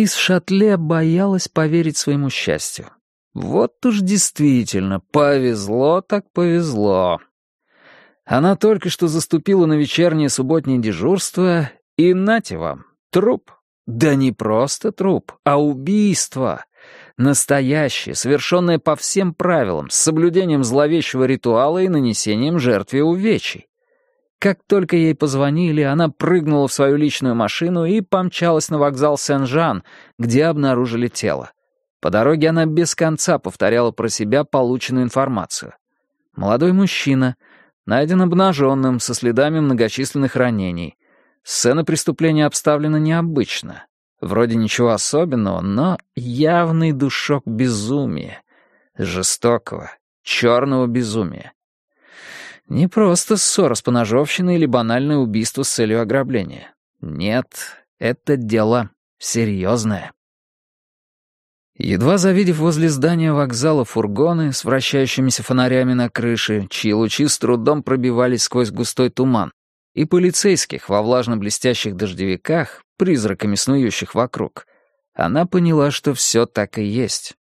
Анаис Шатле боялась поверить своему счастью. Вот уж действительно, повезло так повезло. Она только что заступила на вечернее субботнее дежурство, и нате вам, труп. Да не просто труп, а убийство. Настоящее, совершенное по всем правилам, с соблюдением зловещего ритуала и нанесением жертве увечий. Как только ей позвонили, она прыгнула в свою личную машину и помчалась на вокзал Сен-Жан, где обнаружили тело. По дороге она без конца повторяла про себя полученную информацию. Молодой мужчина, найден обнаженным, со следами многочисленных ранений. Сцена преступления обставлена необычно. Вроде ничего особенного, но явный душок безумия. Жестокого, черного безумия. Не просто ссора с поножовщиной или банальное убийство с целью ограбления. Нет, это дело серьезное. Едва завидев возле здания вокзала фургоны с вращающимися фонарями на крыше, чьи лучи с трудом пробивались сквозь густой туман, и полицейских во влажно-блестящих дождевиках, призраками снующих вокруг, она поняла, что все так и есть.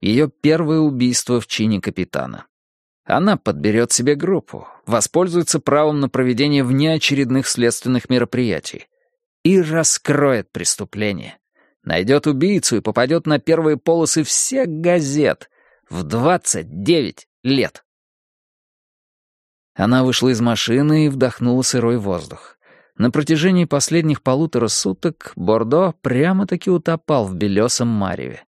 Ее первое убийство в чине капитана. Она подберет себе группу, воспользуется правом на проведение внеочередных следственных мероприятий и раскроет преступление. Найдет убийцу и попадет на первые полосы всех газет в 29 лет. Она вышла из машины и вдохнула сырой воздух. На протяжении последних полутора суток Бордо прямо-таки утопал в белесом мареве.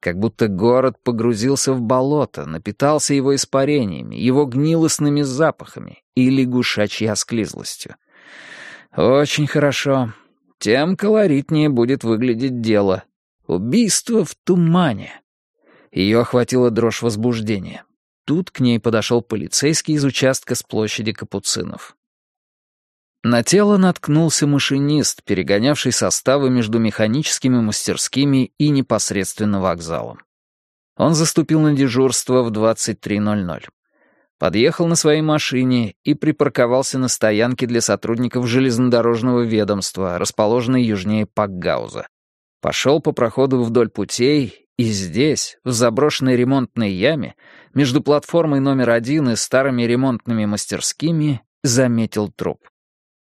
Как будто город погрузился в болото, напитался его испарениями, его гнилостными запахами и лягушачьей осклизлостью. Очень хорошо. Тем колоритнее будет выглядеть дело. Убийство в тумане. Ее охватила дрожь возбуждения. Тут к ней подошел полицейский из участка с площади Капуцинов. На тело наткнулся машинист, перегонявший составы между механическими мастерскими и непосредственно вокзалом. Он заступил на дежурство в 23.00. Подъехал на своей машине и припарковался на стоянке для сотрудников железнодорожного ведомства, расположенной южнее Пакгауза. Пошел по проходу вдоль путей, и здесь, в заброшенной ремонтной яме, между платформой номер один и старыми ремонтными мастерскими, заметил труп.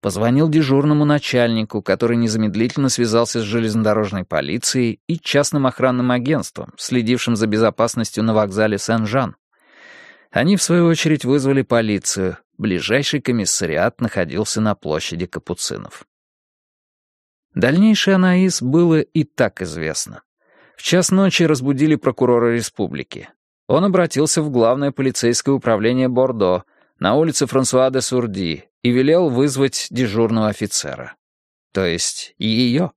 Позвонил дежурному начальнику, который незамедлительно связался с железнодорожной полицией и частным охранным агентством, следившим за безопасностью на вокзале Сен-Жан. Они, в свою очередь, вызвали полицию. Ближайший комиссариат находился на площади Капуцинов. Дальнейшее Анаис было и так известно. В час ночи разбудили прокурора республики. Он обратился в главное полицейское управление Бордо на улице Франсуа де Сурди и велел вызвать дежурного офицера. То есть ее.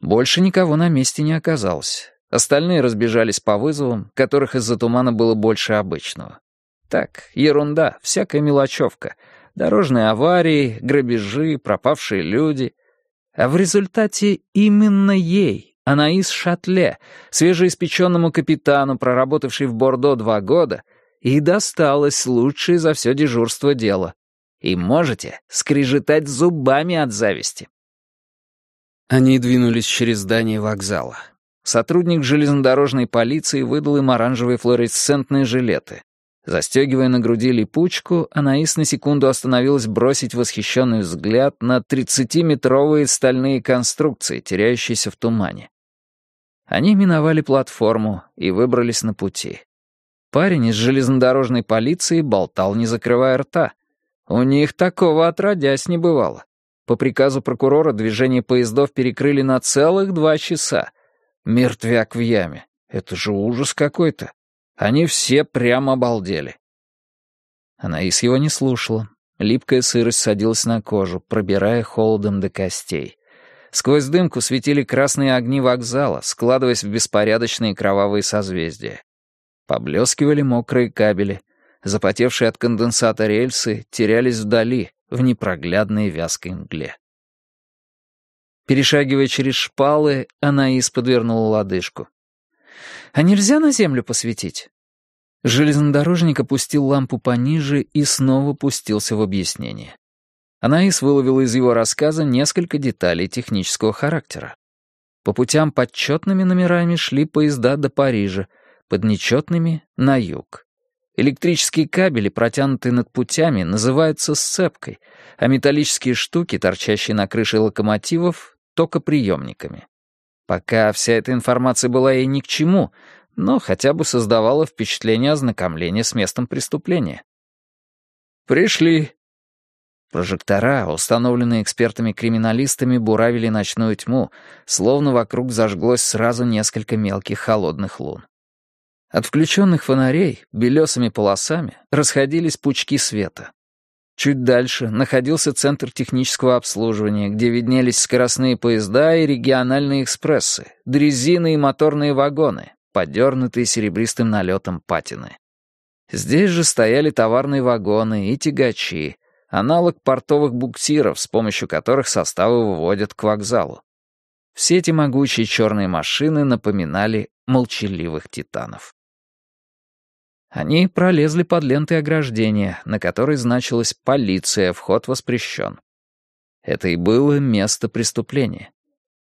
Больше никого на месте не оказалось. Остальные разбежались по вызовам, которых из-за тумана было больше обычного. Так, ерунда, всякая мелочевка. Дорожные аварии, грабежи, пропавшие люди. А в результате именно ей, Анаис Шатле, свежеиспеченному капитану, проработавшей в Бордо два года, и досталось лучшее за все дежурство дело. И можете скрежетать зубами от зависти. Они двинулись через здание вокзала. Сотрудник железнодорожной полиции выдал им оранжевые флуоресцентные жилеты. Застегивая на груди липучку, Анаис на секунду остановилась бросить восхищенный взгляд на 30-метровые стальные конструкции, теряющиеся в тумане. Они миновали платформу и выбрались на пути. Парень из железнодорожной полиции болтал, не закрывая рта. У них такого отродясь не бывало. По приказу прокурора движение поездов перекрыли на целых два часа. Мертвяк в яме. Это же ужас какой-то. Они все прямо обалдели. Анаис его не слушала. Липкая сырость садилась на кожу, пробирая холодом до костей. Сквозь дымку светили красные огни вокзала, складываясь в беспорядочные кровавые созвездия. Поблескивали мокрые кабели. Запотевшие от конденсата рельсы терялись вдали, в непроглядной вязкой мгле. Перешагивая через шпалы, Анаис подвернула лодыжку. «А нельзя на землю посветить?» Железнодорожник опустил лампу пониже и снова пустился в объяснение. Анаис выловила из его рассказа несколько деталей технического характера. По путям под четными номерами шли поезда до Парижа, под нечетными — на юг. Электрические кабели, протянутые над путями, называются сцепкой, а металлические штуки, торчащие на крыше локомотивов, — токоприемниками. Пока вся эта информация была ей ни к чему, но хотя бы создавала впечатление ознакомления с местом преступления. «Пришли». Прожектора, установленные экспертами-криминалистами, буравили ночную тьму, словно вокруг зажглось сразу несколько мелких холодных лун. От включенных фонарей белесыми полосами расходились пучки света. Чуть дальше находился центр технического обслуживания, где виднелись скоростные поезда и региональные экспрессы, дрезины и моторные вагоны, подернутые серебристым налетом патины. Здесь же стояли товарные вагоны и тягачи, аналог портовых буксиров, с помощью которых составы выводят к вокзалу. Все эти могучие черные машины напоминали молчаливых титанов. Они пролезли под лентой ограждения, на которой значилась «Полиция, вход воспрещен». Это и было место преступления.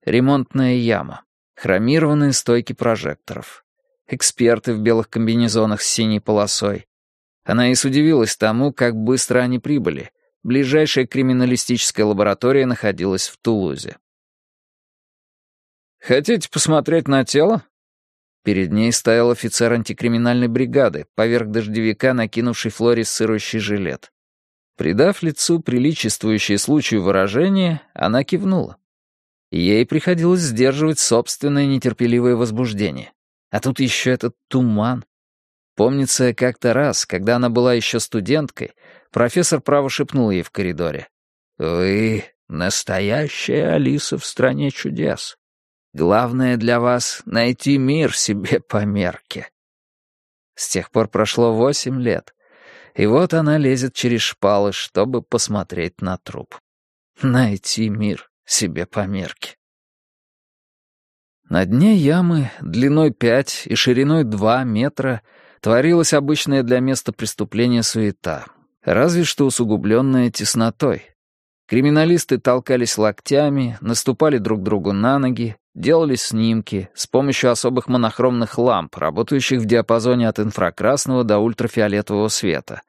Ремонтная яма, хромированные стойки прожекторов, эксперты в белых комбинезонах с синей полосой. Она и удивилась тому, как быстро они прибыли. Ближайшая криминалистическая лаборатория находилась в Тулузе. «Хотите посмотреть на тело?» Перед ней стоял офицер антикриминальной бригады, поверх дождевика накинувший флуоресцирующий жилет. Придав лицу приличествующее случаю выражение, она кивнула. Ей приходилось сдерживать собственное нетерпеливое возбуждение. А тут еще этот туман. Помнится, как-то раз, когда она была еще студенткой, профессор право шепнул ей в коридоре. «Вы настоящая Алиса в стране чудес. Главное для вас — найти мир себе по мерке. С тех пор прошло восемь лет, и вот она лезет через шпалы, чтобы посмотреть на труп. Найти мир себе по мерке. На дне ямы длиной пять и шириной два метра творилась обычная для места преступления суета, разве что усугубленная теснотой. Криминалисты толкались локтями, наступали друг другу на ноги, делали снимки с помощью особых монохромных ламп, работающих в диапазоне от инфракрасного до ультрафиолетового света.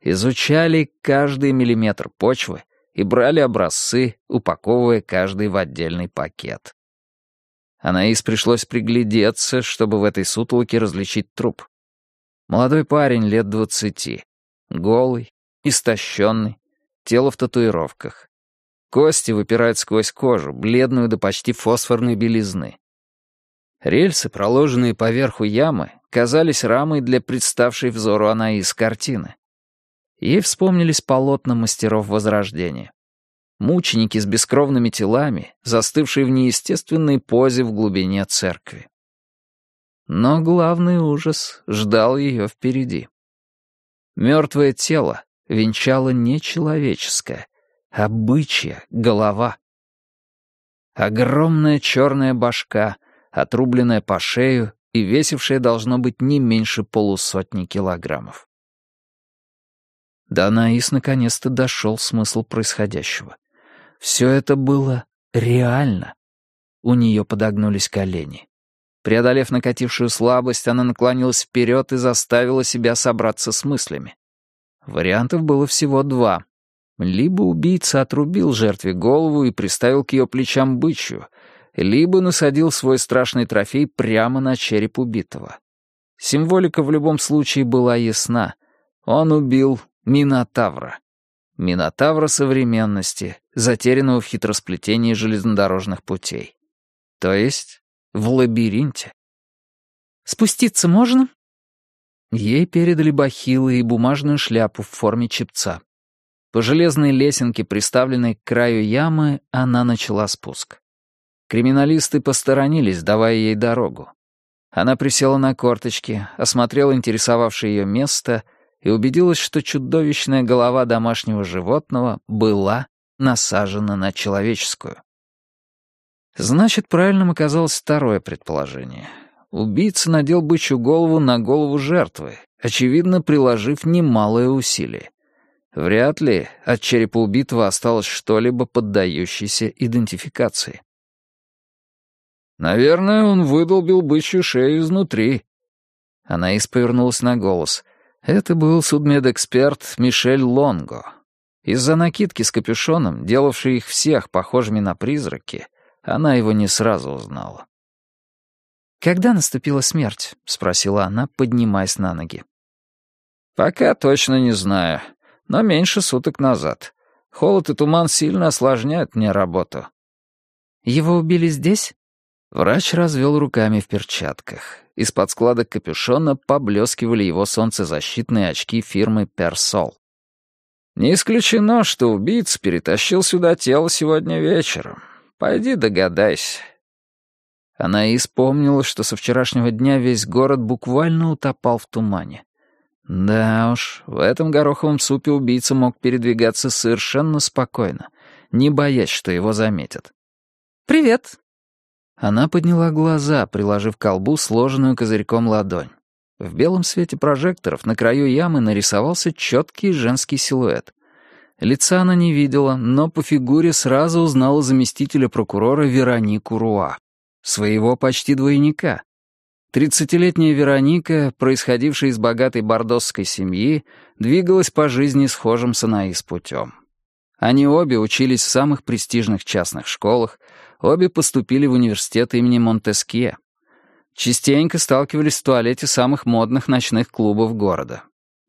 Изучали каждый миллиметр почвы и брали образцы, упаковывая каждый в отдельный пакет. Анаис пришлось приглядеться, чтобы в этой сутолоке различить труп. Молодой парень лет двадцати, голый, истощенный, тело в татуировках. Кости выпирают сквозь кожу, бледную до почти фосфорной белизны. Рельсы, проложенные поверху ямы, казались рамой для представшей взору Анаис картины. Ей вспомнились полотна мастеров Возрождения. Мученики с бескровными телами, застывшие в неестественной позе в глубине церкви. Но главный ужас ждал ее впереди. Мертвое тело венчало нечеловеческое, а бычья голова. Огромная черная башка, отрубленная по шею и весившая должно быть не меньше полусотни килограммов. До Анаис наконец-то дошел смысл происходящего. Все это было реально. У нее подогнулись колени. Преодолев накатившую слабость, она наклонилась вперед и заставила себя собраться с мыслями. Вариантов было всего два. Либо убийца отрубил жертве голову и приставил к ее плечам бычью, либо насадил свой страшный трофей прямо на череп убитого. Символика в любом случае была ясна. Он убил Минотавра. Минотавра современности, затерянного в хитросплетении железнодорожных путей. То есть в лабиринте. «Спуститься можно?» Ей передали бахилы и бумажную шляпу в форме чепца. По железной лесенке, приставленной к краю ямы, она начала спуск. Криминалисты посторонились, давая ей дорогу. Она присела на корточки, осмотрела интересовавшее ее место и убедилась, что чудовищная голова домашнего животного была насажена на человеческую. Значит, правильным оказалось второе предположение. Убийца надел бычью голову на голову жертвы, очевидно, приложив немалое усилие. Вряд ли от черепа убитого осталось что-либо поддающееся идентификации. Наверное, он выдолбил бычью шею изнутри. Она повернулась на голос. Это был судмедэксперт Мишель Лонго. Из-за накидки с капюшоном, делавшей их всех похожими на призраки, она его не сразу узнала. «Когда наступила смерть?» — спросила она, поднимаясь на ноги. «Пока точно не знаю, но меньше суток назад. Холод и туман сильно осложняют мне работу». «Его убили здесь?» Врач развел руками в перчатках. Из-под складок капюшона поблескивали его солнцезащитные очки фирмы «Персол». «Не исключено, что убийца перетащил сюда тело сегодня вечером. Пойди догадайся». Она и вспомнила, что со вчерашнего дня весь город буквально утопал в тумане. Да уж, в этом гороховом супе убийца мог передвигаться совершенно спокойно, не боясь, что его заметят. «Привет!» Она подняла глаза, приложив к колбу сложенную козырьком ладонь. В белом свете прожекторов на краю ямы нарисовался четкий женский силуэт. Лица она не видела, но по фигуре сразу узнала заместителя прокурора Веронику Руа своего почти двойника. Тридцатилетняя Вероника, происходившая из богатой бордосской семьи, двигалась по жизни схожим с Анаис путем. Они обе учились в самых престижных частных школах, обе поступили в университет имени Монтескье. Частенько сталкивались в туалете самых модных ночных клубов города.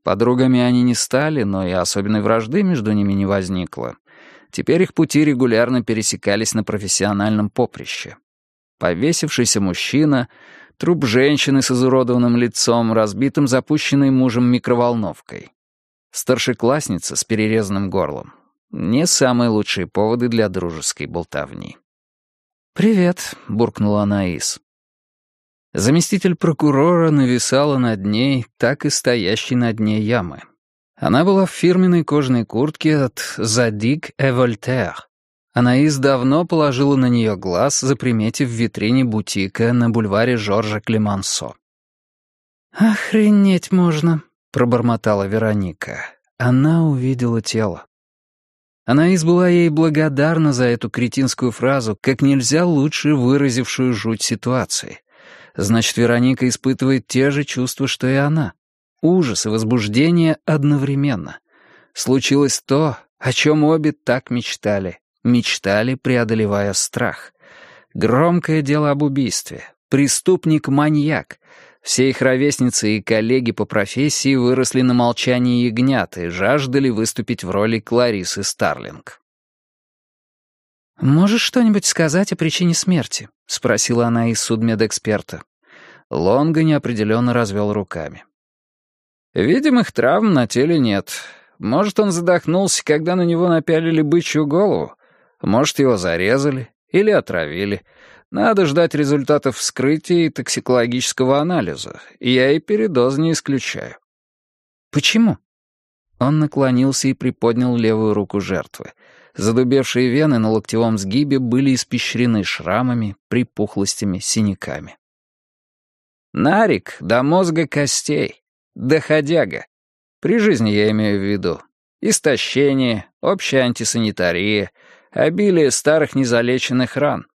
Подругами они не стали, но и особенной вражды между ними не возникло. Теперь их пути регулярно пересекались на профессиональном поприще повесившийся мужчина, труп женщины с изуродованным лицом, разбитым запущенной мужем микроволновкой. Старшеклассница с перерезанным горлом. Не самые лучшие поводы для дружеской болтовни. «Привет», — буркнула Анаис. Заместитель прокурора нависала над ней, так и стоящей на дне ямы. Она была в фирменной кожаной куртке от «Задик и Вольтер», Анаис давно положила на нее глаз, заприметив в витрине бутика на бульваре Жоржа Клемансо. «Охренеть можно», — пробормотала Вероника. Она увидела тело. Анаис была ей благодарна за эту кретинскую фразу, как нельзя лучше выразившую жуть ситуации. Значит, Вероника испытывает те же чувства, что и она. Ужас и возбуждение одновременно. Случилось то, о чем обе так мечтали, Мечтали, преодолевая страх. Громкое дело об убийстве. Преступник-маньяк. Все их ровесницы и коллеги по профессии выросли на молчании ягнят и жаждали выступить в роли Кларисы Старлинг. «Можешь что-нибудь сказать о причине смерти?» — спросила она из судмедэксперта. Лонга неопределенно развел руками. «Видимых травм на теле нет. Может, он задохнулся, когда на него напялили бычью голову, может, его зарезали или отравили. Надо ждать результатов вскрытия и токсикологического анализа. Я и передоз не исключаю. Почему? Он наклонился и приподнял левую руку жертвы. Задубевшие вены на локтевом сгибе были испещрены шрамами, припухлостями, синяками. Нарик до мозга костей, доходяга. При жизни я имею в виду. Истощение, общая антисанитария, обилие старых незалеченных ран.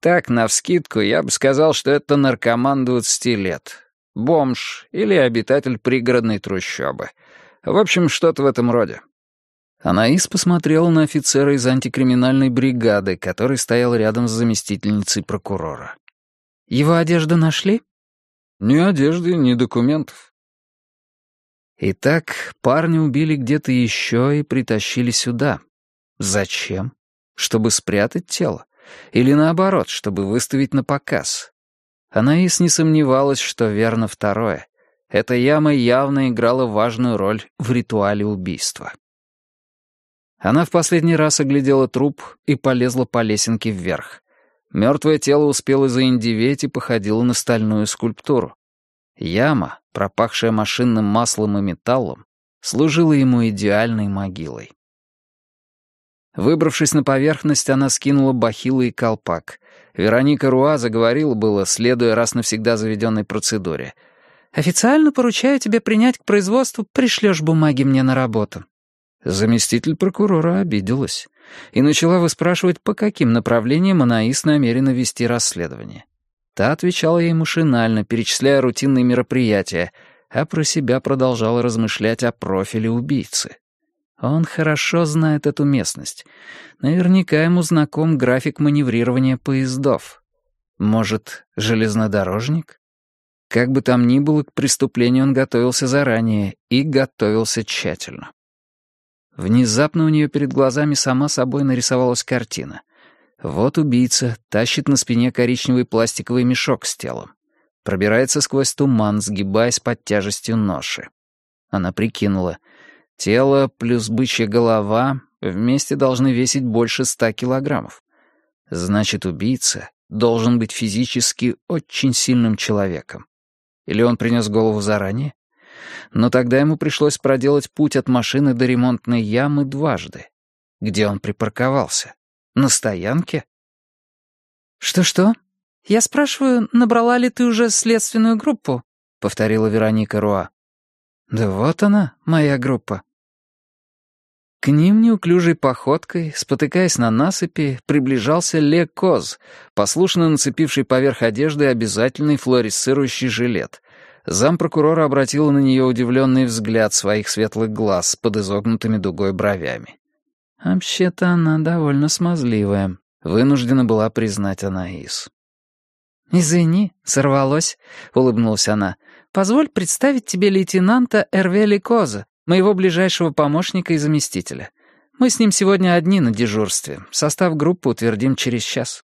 Так, навскидку, я бы сказал, что это наркоман 20 лет. Бомж или обитатель пригородной трущобы. В общем, что-то в этом роде. Анаис посмотрела на офицера из антикриминальной бригады, который стоял рядом с заместительницей прокурора. «Его одежду нашли?» «Ни одежды, ни документов». Итак, парня убили где-то еще и притащили сюда. Зачем? Чтобы спрятать тело? Или наоборот, чтобы выставить на показ? Анаис не сомневалась, что верно второе. Эта яма явно играла важную роль в ритуале убийства. Она в последний раз оглядела труп и полезла по лесенке вверх. Мертвое тело успело заиндеветь и походило на стальную скульптуру. Яма, пропахшая машинным маслом и металлом, служила ему идеальной могилой. Выбравшись на поверхность, она скинула бахилы и колпак. Вероника Руа заговорила было, следуя раз навсегда заведенной процедуре. «Официально поручаю тебе принять к производству, пришлешь бумаги мне на работу». Заместитель прокурора обиделась. и начала выспрашивать, по каким направлениям Анаис намерена вести расследование. Та отвечала ей машинально, перечисляя рутинные мероприятия, а про себя продолжала размышлять о профиле убийцы. Он хорошо знает эту местность. Наверняка ему знаком график маневрирования поездов. Может, железнодорожник? Как бы там ни было, к преступлению он готовился заранее и готовился тщательно. Внезапно у нее перед глазами сама собой нарисовалась картина. Вот убийца тащит на спине коричневый пластиковый мешок с телом. Пробирается сквозь туман, сгибаясь под тяжестью ноши. Она прикинула. Тело плюс бычья голова вместе должны весить больше ста килограммов. Значит, убийца должен быть физически очень сильным человеком. Или он принес голову заранее? Но тогда ему пришлось проделать путь от машины до ремонтной ямы дважды. Где он припарковался? На стоянке? «Что-что? Я спрашиваю, набрала ли ты уже следственную группу?» — повторила Вероника Руа. «Да вот она, моя группа». К ним неуклюжей походкой, спотыкаясь на насыпи, приближался Ле Коз, послушно нацепивший поверх одежды обязательный флуоресцирующий жилет. Зампрокурора обратила на нее удивленный взгляд своих светлых глаз под изогнутыми дугой бровями. Вообще-то она довольно смазливая, вынуждена была признать Анаис. «Извини, сорвалось», — улыбнулась она. «Позволь представить тебе лейтенанта Эрвели Коза, моего ближайшего помощника и заместителя. Мы с ним сегодня одни на дежурстве. Состав группы утвердим через час».